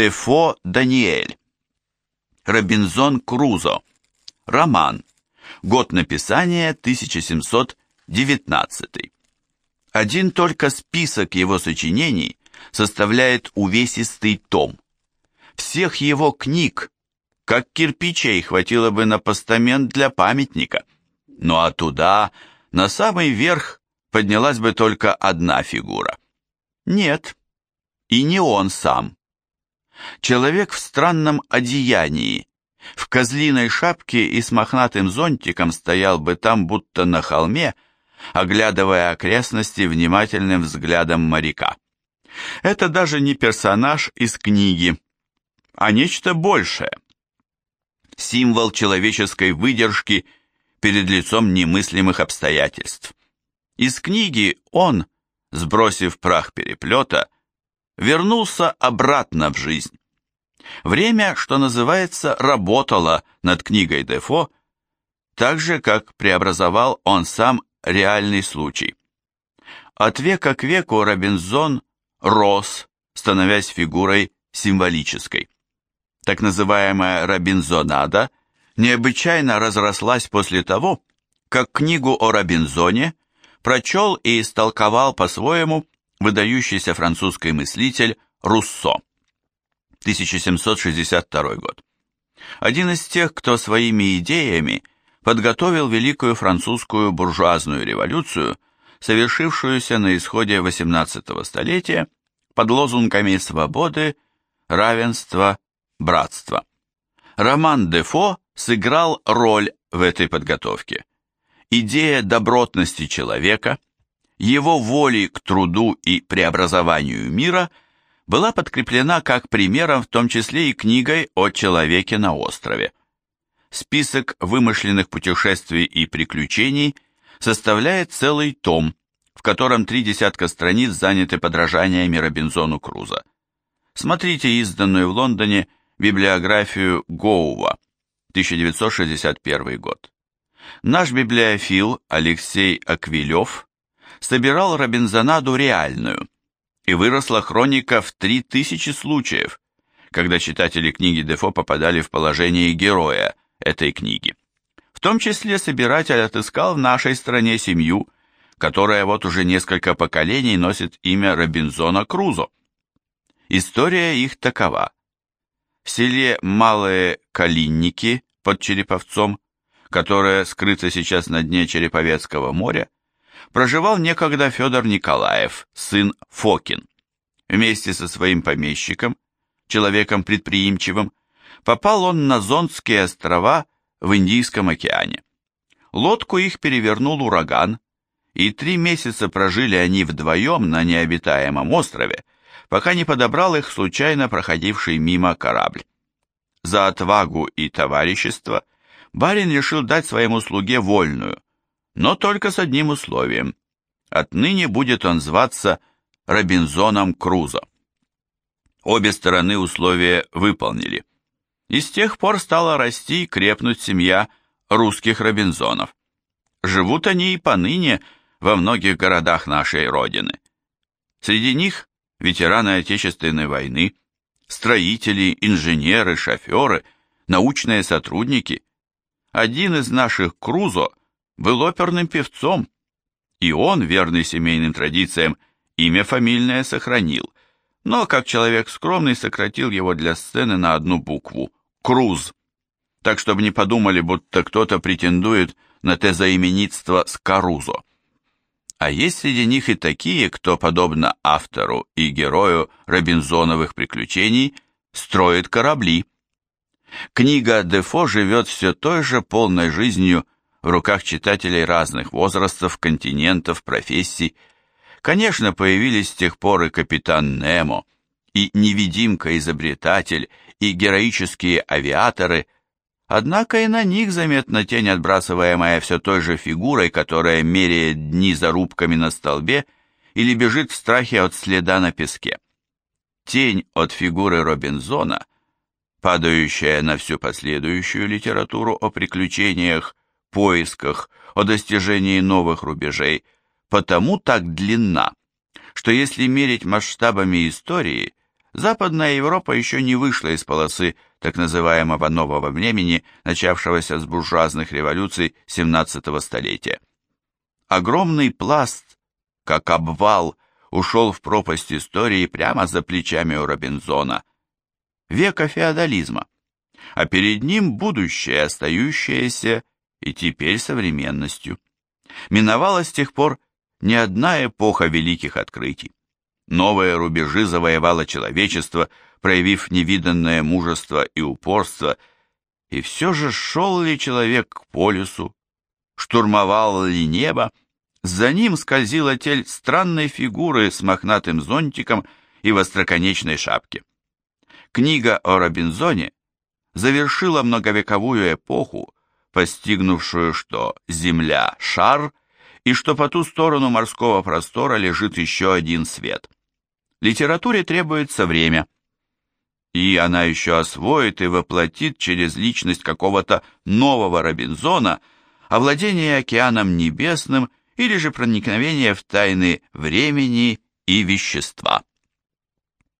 Дефо Даниэль. Робинзон Крузо. Роман. Год написания 1719. Один только список его сочинений составляет увесистый том. Всех его книг, как кирпичей, хватило бы на постамент для памятника. Ну а туда, на самый верх, поднялась бы только одна фигура. Нет, и не он сам. Человек в странном одеянии, в козлиной шапке и с мохнатым зонтиком стоял бы там, будто на холме, оглядывая окрестности внимательным взглядом моряка. Это даже не персонаж из книги, а нечто большее. Символ человеческой выдержки перед лицом немыслимых обстоятельств. Из книги он, сбросив прах переплета, вернулся обратно в жизнь. Время, что называется, работало над книгой Дефо, так же, как преобразовал он сам реальный случай. От века к веку Робинзон рос, становясь фигурой символической. Так называемая Робинзонада необычайно разрослась после того, как книгу о Робинзоне прочел и истолковал по-своему выдающийся французский мыслитель Руссо. 1762 год. Один из тех, кто своими идеями подготовил великую французскую буржуазную революцию, совершившуюся на исходе XVIII столетия под лозунгами свободы, равенства, братства. Роман Дефо сыграл роль в этой подготовке. Идея добротности человека, его воли к труду и преобразованию мира была подкреплена как примером в том числе и книгой о человеке на острове. Список вымышленных путешествий и приключений составляет целый том, в котором три десятка страниц заняты подражаниями Робинзону Крузо. Смотрите изданную в Лондоне библиографию Гоува, 1961 год. Наш библиофил Алексей Аквилев собирал Робинзонаду реальную, и выросла хроника в 3000 случаев, когда читатели книги Дефо попадали в положение героя этой книги. В том числе собиратель отыскал в нашей стране семью, которая вот уже несколько поколений носит имя Робинзона Крузо. История их такова. В селе Малые Калинники под Череповцом, которое скрыто сейчас на дне Череповецкого моря, проживал некогда Федор Николаев, сын Фокин. Вместе со своим помещиком, человеком предприимчивым, попал он на Зондские острова в Индийском океане. Лодку их перевернул ураган, и три месяца прожили они вдвоем на необитаемом острове, пока не подобрал их случайно проходивший мимо корабль. За отвагу и товарищество барин решил дать своему слуге вольную, но только с одним условием. Отныне будет он зваться Робинзоном Крузо. Обе стороны условия выполнили. И с тех пор стала расти и крепнуть семья русских Робинзонов. Живут они и поныне во многих городах нашей Родины. Среди них ветераны Отечественной войны, строители, инженеры, шоферы, научные сотрудники. Один из наших Крузо был оперным певцом, и он, верный семейным традициям, имя фамильное сохранил, но, как человек скромный, сократил его для сцены на одну букву – Круз, так чтобы не подумали, будто кто-то претендует на тезаименитство Скарузо. А есть среди них и такие, кто, подобно автору и герою Робинзоновых приключений, строит корабли. Книга Дефо живет все той же полной жизнью в руках читателей разных возрастов, континентов, профессий. Конечно, появились с тех пор и капитан Немо, и невидимка-изобретатель, и героические авиаторы, однако и на них заметна тень, отбрасываемая все той же фигурой, которая меряет дни зарубками на столбе или бежит в страхе от следа на песке. Тень от фигуры Робинзона, падающая на всю последующую литературу о приключениях, поисках, о достижении новых рубежей, потому так длинна, что если мерить масштабами истории, Западная Европа еще не вышла из полосы так называемого нового времени, начавшегося с буржуазных революций 17 столетия. Огромный пласт, как обвал, ушел в пропасть истории прямо за плечами у Робинзона. Века феодализма. А перед ним будущее, остающееся и теперь современностью. Миновала с тех пор не одна эпоха великих открытий. Новые рубежи завоевало человечество, проявив невиданное мужество и упорство, и все же шел ли человек к полюсу, штурмовал ли небо, за ним скользила тель странной фигуры с мохнатым зонтиком и в остроконечной шапке. Книга о Робинзоне завершила многовековую эпоху, постигнувшую, что Земля – шар, и что по ту сторону морского простора лежит еще один свет. Литературе требуется время, и она еще освоит и воплотит через личность какого-то нового Робинзона овладение океаном небесным или же проникновение в тайны времени и вещества.